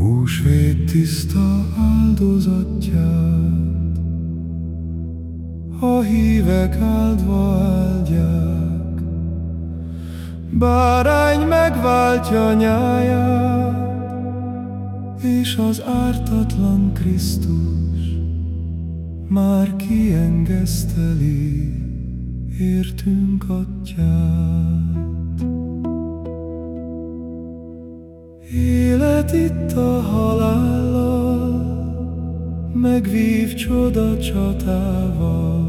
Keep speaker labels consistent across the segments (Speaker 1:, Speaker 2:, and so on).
Speaker 1: Húsvét tiszta áldozatját. A hívek áldva áldják. Bárány megváltja nyáját És az ártatlan Krisztus Már kiengeszteli értünk atyát Élet itt a halállal, megvív csoda csatával,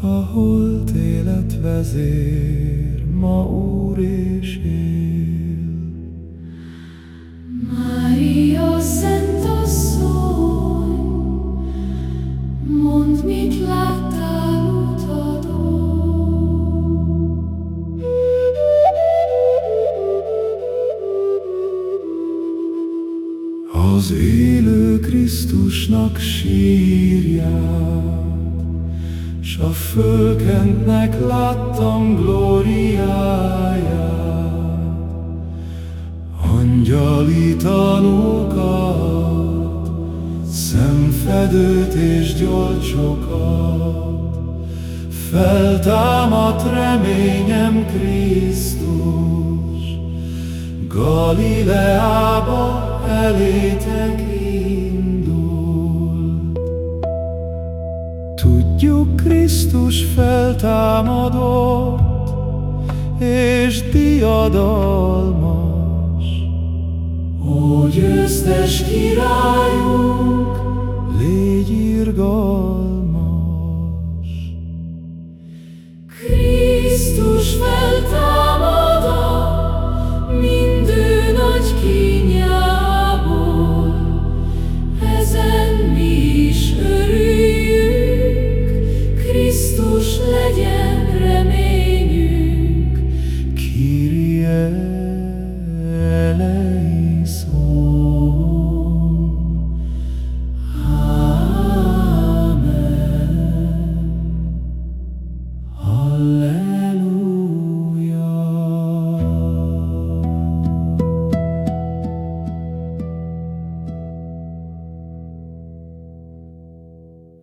Speaker 1: a holt élet vezér, ma úr és él. Az élő Krisztusnak sírját, S a fölkentnek láttam glóriáját. Angyali tanúkat, szemfedőt és gyolcsokat, Feltámadt reményem Krisztus, Galileába elétek indul. Tudjuk, Krisztus feltámadott, és diadalmas.
Speaker 2: Ó, győztes királyunk,
Speaker 1: légy irgalmas.
Speaker 2: Krisztus feltámadott,